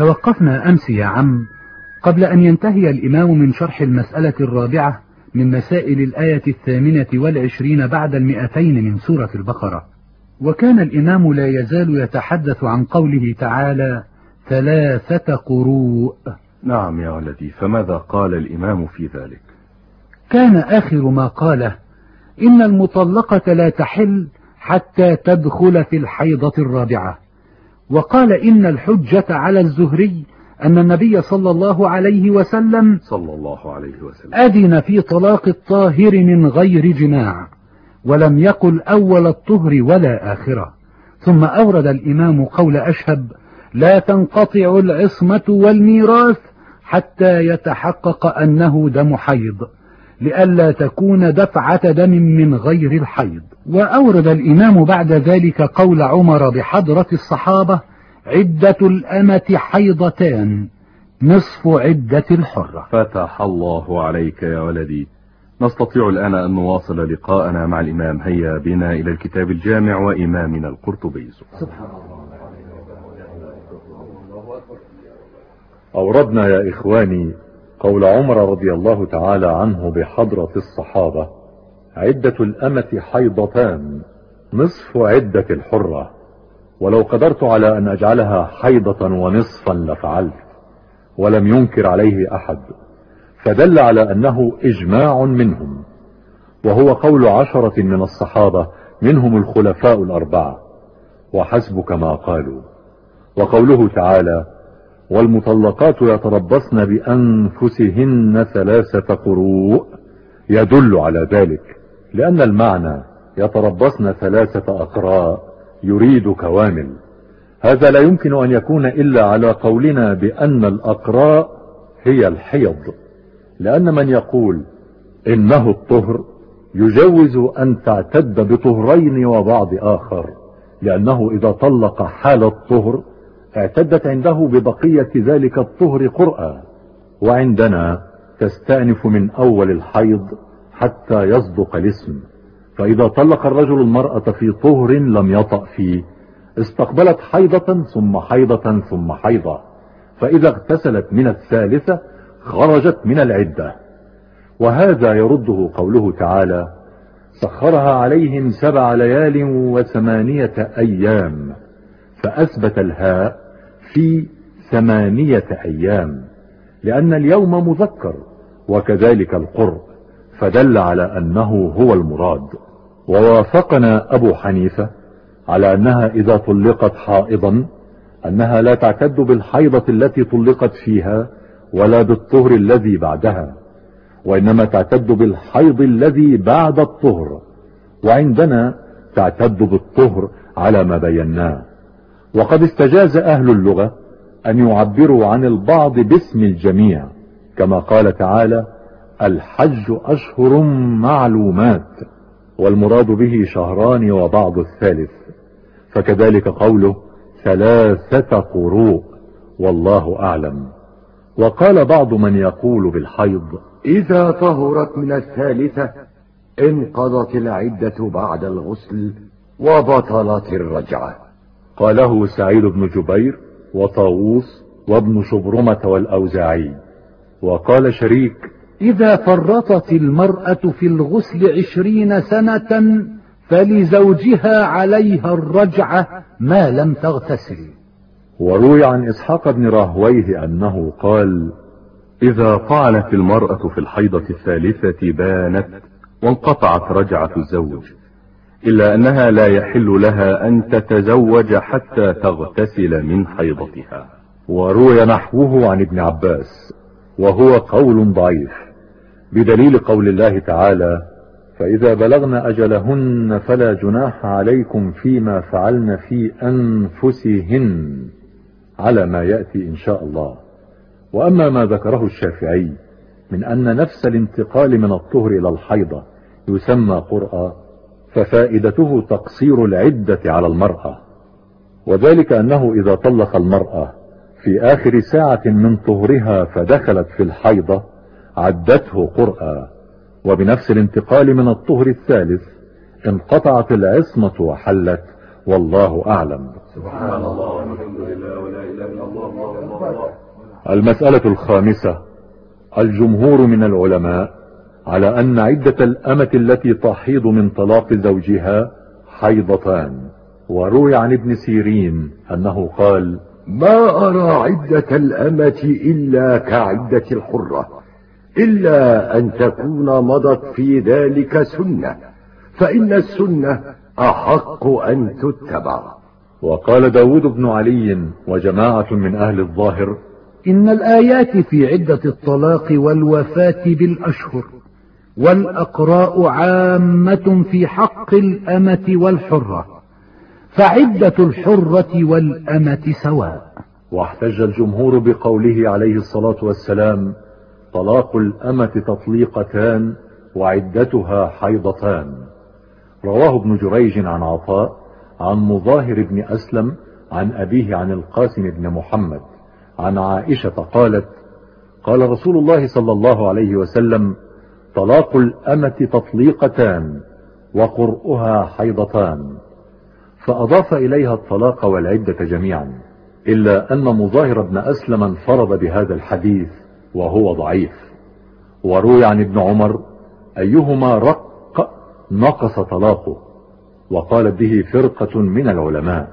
توقفنا أمس يا عم قبل أن ينتهي الإمام من شرح المسألة الرابعة من مسائل الآية الثامنة والعشرين بعد المئتين من سورة البقرة. وكان الإمام لا يزال يتحدث عن قوله تعالى ثلاثة قروء. نعم يا ولدي فماذا قال الإمام في ذلك؟ كان آخر ما قاله إن المطلقة لا تحل حتى تدخل في الحيضة الرابعة. وقال إن الحجة على الزهري أن النبي صلى الله عليه وسلم صلى الله عليه وسلم. أذن في طلاق الطاهر من غير جماع ولم يقل أول الطهر ولا آخرة. ثم أورد الإمام قول أشهب لا تنقطع العصمة والميراث حتى يتحقق أنه دم حيض. لئلا تكون دفعة دم من غير الحيض. وأورد الإمام بعد ذلك قول عمر بحضرة الصحابة عدة الأمة حيضتان نصف عدة الحرة. فتح الله عليك يا ولدي. نستطيع الآن أن نواصل لقاءنا مع الإمام. هيا بنا إلى الكتاب الجامع وإمامنا القرطبي. سبحان الله. أوردنا يا إخواني قول عمر رضي الله تعالى عنه بحضرة الصحابة عدة الأمة حيضتان نصف عدة الحرة ولو قدرت على أن أجعلها حيضة ونصفا لفعلت ولم ينكر عليه أحد فدل على أنه إجماع منهم وهو قول عشرة من الصحابة منهم الخلفاء الأربعة وحسبك ما قالوا وقوله تعالى والمطلقات يتربصن بأنفسهن ثلاثة قروء. يدل على ذلك لأن المعنى يتربصن ثلاثة أقراء يريد كوامل. هذا لا يمكن أن يكون إلا على قولنا بأن الأقراء هي الحيض لأن من يقول إنه الطهر يجوز أن تعتد بطهرين وبعض آخر لأنه إذا طلق حال الطهر اعتدت عنده ببقية ذلك الطهر قرأة وعندنا تستأنف من أول الحيض حتى يصدق الاسم. فإذا طلق الرجل المرأة في طهر لم يطأ فيه استقبلت حيضة ثم حيضة ثم حيضة. فإذا اغتسلت من الثالثة خرجت من العدة. وهذا يرده قوله تعالى سخرها عليهم سبع ليال وثمانية أيام. فأثبت الهاء في ثمانية أيام لأن اليوم مذكر وكذلك القرء فدل على أنه هو المراد. ووافقنا أبو حنيفة على أنها إذا طلقت حائضا أنها لا تعتد بالحيضة التي طلقت فيها ولا بالطهر الذي بعدها وإنما تعتد بالحيض الذي بعد الطهر وعندنا تعتد بالطهر على ما بيناه. وقد استجاز أهل اللغة أن يعبروا عن البعض باسم الجميع كما قال تعالى الحج أشهر معلومات والمراد به شهران وبعض الثالث فكذلك قوله ثلاثة قروء والله أعلم وقال بعض من يقول بالحيض إذا طهرت من الثالثة انقضت العدة بعد الغسل وبطلت الرجعة قاله سعيد بن جبير وطاووس وابن شبرمة والأوزاعي. وقال شريك إذا فرطت المرأة في الغسل عشرين سنة فلزوجها عليها الرجعة ما لم تغتسل. وروي عن إسحاق بن راهويه أنه قال إذا فعلت المرأة في الحيضة الثالثة بانت وانقطعت رجعة الزوج إلا أنها لا يحل لها أن تتزوج حتى تغتسل من حيضتها. وروي نحوه عن ابن عباس وهو قول ضعيف بدليل قول الله تعالى فإذا بلغن أجلهن فلا جناح عليكم فيما فعلن في أنفسهن على ما يأتي إن شاء الله. وأما ما ذكره الشافعي من أن نفس الانتقال من الطهر إلى الحيضة يسمى قرأة ففائدته تقصير العدة على المرأة. وذلك أنه إذا طلق المرأة في آخر ساعة من طهرها فدخلت في الحيضة عدته قرأة وبنفس الانتقال من الطهر الثالث انقطعت العصمة وحلت والله أعلم. سبحان الله والحمد لله ولا إله إلا الله المسألة الخامسة الجمهور من العلماء على أن عدة الأمة التي تحيض من طلاق زوجها حيضتان. وروي عن ابن سيرين أنه قال ما أرى عدة الأمة إلا كعدة الحرة إلا أن تكون مضت في ذلك سنة فإن السنة أحق أن تتبع. وقال داود بن علي وجماعة من أهل الظاهر إن الآيات في عدة الطلاق والوفاة بالأشهر. والأقراء عامة في حق الأمة والحرة فعدة الحرة والأمة سواء. واحتج الجمهور بقوله عليه الصلاة والسلام طلاق الأمة تطليقتان وعدتها حيضتان. رواه ابن جريج عن عطاء عن مظاهر بن أسلم عن أبيه عن القاسم بن محمد. عن عائشة قالت قال رسول الله صلى الله عليه وسلم طلاق الأمة تطليقتان وقرؤها حيضتان فأضاف إليها الطلاق والعدة جميعا إلا أن مظاهر بن أسلم انفرد بهذا الحديث وهو ضعيف. وروي عن ابن عمر أيهما رق نقص طلاقه؟ وقالت به فرقة من العلماء.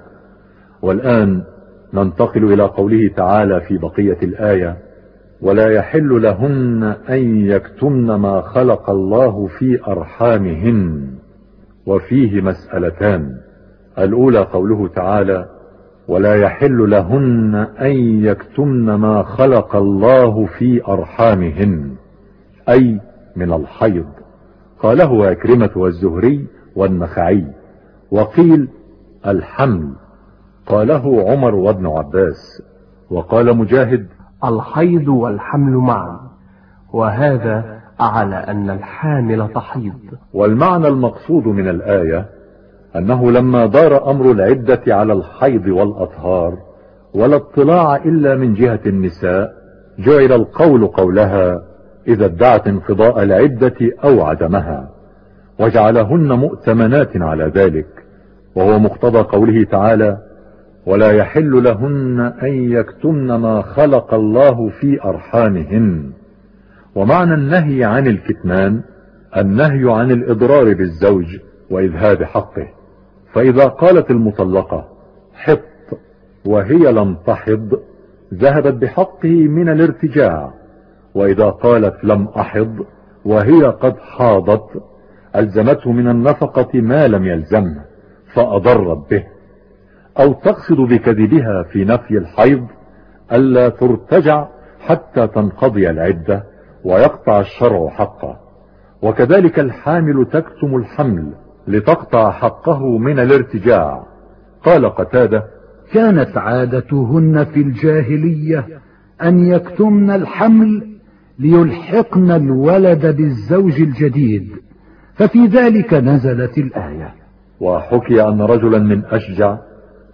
والآن ننتقل إلى قوله تعالى في بقية الآية ولا يحل لهن أن يكتمن ما خلق الله في أرحامهن. وفيه مسألتان. الأولى قوله تعالى ولا يحل لهن أن يكتمن ما خلق الله في أرحامهن. أي من الحيض. قاله أكرمة والزهري والنخعي. وقيل الحمل. قاله عمر وابن عباس. وقال مجاهد الحيض والحمل معا. وهذا على أن الحامل تحيض. والمعنى المقصود من الآية أنه لما دار أمر العدة على الحيض والأطهار ولا اطلاع إلا من جهة النساء جعل القول قولها إذا ادعت انقضاء العدة أو عدمها وجعلهن مؤتمنات على ذلك وهو مقتضى قوله تعالى ولا يحل لهن أن يكتمن ما خلق الله في أرحامهن. ومعنى النهي عن الكتمان النهي عن الإضرار بالزوج وإذهاب حقه. فإذا قالت المطلقة حط وهي لم تحض ذهبت بحقه من الارتجاع. وإذا قالت لم أحض وهي قد حاضت ألزمته من النفقة ما لم يلزمه فأضرت به. أو تقصد بكذبها في نفي الحيض ألا ترتجع حتى تنقضي العدة ويقطع الشرع حقه وكذلك الحامل تكتم الحمل لتقطع حقه من الارتجاع. قال قتادة كانت عادتهن في الجاهلية أن يكتمن الحمل ليلحقن الولد بالزوج الجديد ففي ذلك نزلت الآية. وحكي أن رجلا من أشجع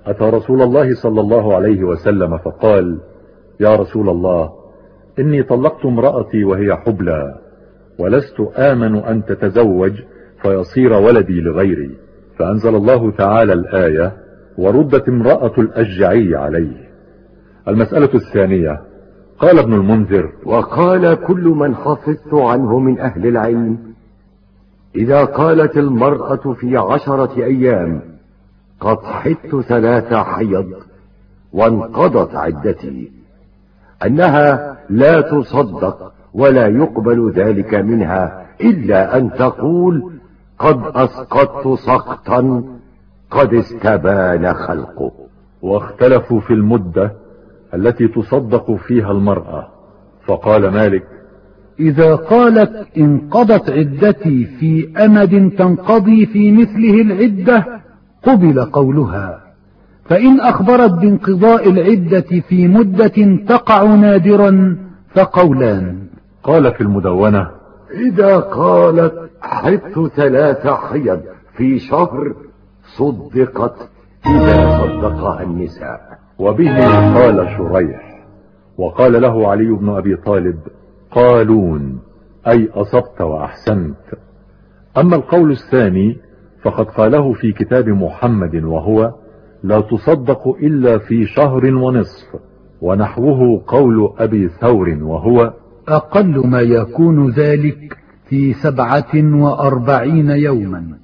أتى رسول الله صلى الله عليه وسلم فقال يا رسول الله إني طلقت امرأتي وهي حبلى ولست آمن أن تتزوج فيصير ولدي لغيري. فأنزل الله تعالى الآية وردت امرأة الأشجعي عليه. المسألة الثانية قال ابن المنذر وقال كل من حفظت عنه من أهل العلم إذا قالت المرأة في عشرة أيام قد حدت ثلاث حيض وانقضت عدتي. أنها لا تصدق ولا يقبل ذلك منها إلا أن تقول قد أسقطت سقطا قد استبان خلقه. واختلفوا في المدة التي تصدق فيها المرأة. فقال مالك إذا قالت انقضت عدتي في أمد تنقضي في مثله العدة قبل قولها. فإن أخبرت بانقضاء العدة في مدة تقع نادرا فقولان. قال في المدونة إذا قالت حدت ثلاث حيض في شهر صدقت إذا صدقها النساء. وبه قال شريح وقال له علي بن أبي طالب قالون أي أصبت وأحسنت. أما القول الثاني فقد قاله في كتاب محمد وهو لا تصدق إلا في شهر ونصف ونحوه قول أبي ثور وهو أقل ما يكون ذلك في سبعة وأربعين يوما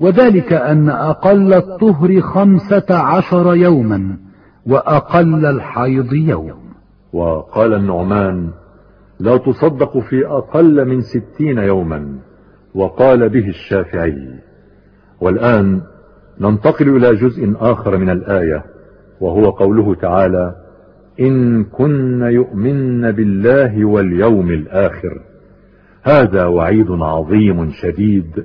وذلك أن أقل الطهر خمسة عشر يوما وأقل الحيض يوم. وقال النعمان لا تصدق في أقل من ستين يوما وقال به الشافعي. والآن ننتقل إلى جزء آخر من الآية وهو قوله تعالى إن كن يؤمن بالله واليوم الآخر. هذا وعيد عظيم شديد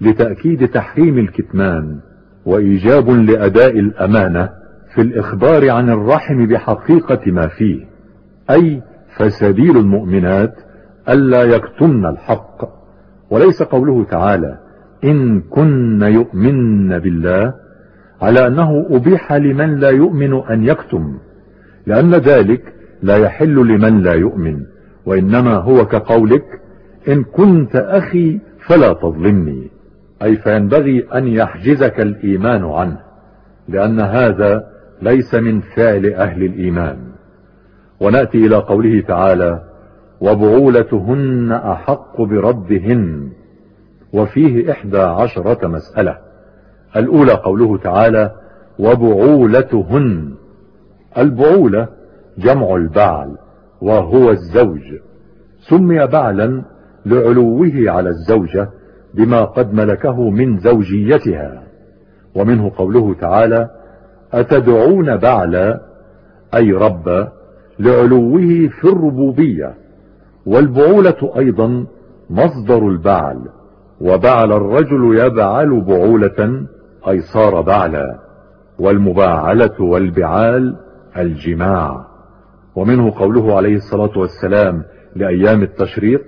لتأكيد تحريم الكتمان وإيجاب لأداء الأمانة في الإخبار عن الرحم بحقيقة ما فيه أي فسبيل المؤمنات ألا يكتمن الحق. وليس قوله تعالى إن كن يؤمن بالله على أنه أبيح لمن لا يؤمن أن يكتم لأن ذلك لا يحل لمن لا يؤمن وإنما هو كقولك إن كنت أخي فلا تظلمني. أي فينبغي أن يحجزك الإيمان عنه لأن هذا ليس من فعل أهل الإيمان. ونأتي إلى قوله تعالى وبعولتهن أحق بردهن وفيه إحدى عشرة مسألة. الأولى قوله تعالى وبعولتهن. البعولة جمع البعل وهو الزوج. سمي بعلا لعلوه على الزوجة بما قد ملكه من زوجيتها. ومنه قوله تعالى أتدعون بعلا؟ أي رب لعلوه في الربوبية. والبعولة أيضا مصدر البعل. وبعل الرجل يبعل بعولة أي صار بعلا والمباعلة والبعال الجماع. ومنه قوله عليه الصلاة والسلام لأيام التشريق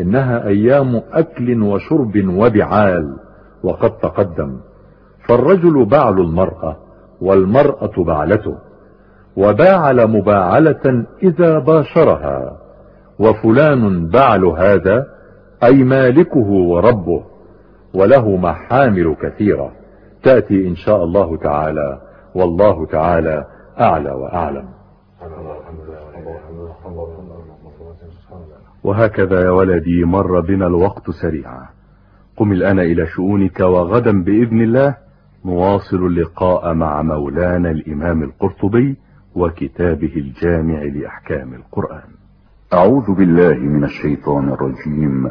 إنها أيام أكل وشرب وبعال وقد تقدم. فالرجل بعل المرأة والمرأة بعلته. وباعل مباعلة إذا باشرها. وفلان بعل هذا أي مالكه وربه وله محامل كثيرة. تأتي إن شاء الله تعالى والله تعالى أعلى وأعلم. وهكذا يا ولدي مر بنا الوقت سريعا. قم الآن إلى شؤونك وغدا بإذن الله نواصل اللقاء مع مولانا الإمام القرطبي وكتابه الجامع لأحكام القرآن. أعوذ بالله من الشيطان الرجيم.